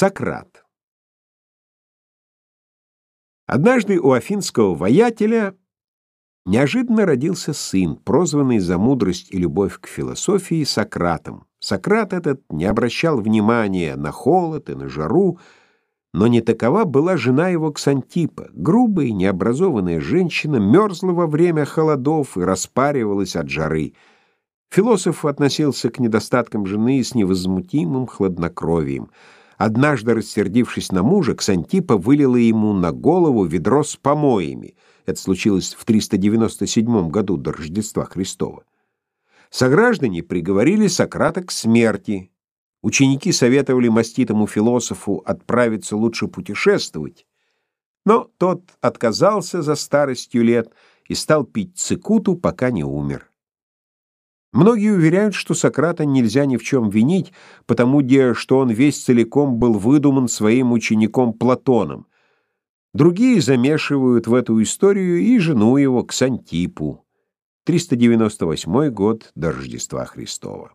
Сократ. Однажды у афинского воятеля неожиданно родился сын, прозванный за мудрость и любовь к философии Сократом. Сократ этот не обращал внимания на холод и на жару, но не такова была жена его Ксантипа. Грубая, необразованная женщина мерзла во время холодов и распаривалась от жары. Философ относился к недостаткам жены с невозмутимым хладнокровием. Однажды, рассердившись на мужа, Ксантипа вылила ему на голову ведро с помоями. Это случилось в 397 году до Рождества Христова. Сограждане приговорили Сократа к смерти. Ученики советовали маститому философу отправиться лучше путешествовать, но тот отказался за старостью лет и стал пить цикуту, пока не умер. Многие уверяют, что Сократа нельзя ни в чем винить, потому что он весь целиком был выдуман своим учеником Платоном. Другие замешивают в эту историю и жену его Ксантипу. 398 год до Рождества Христова.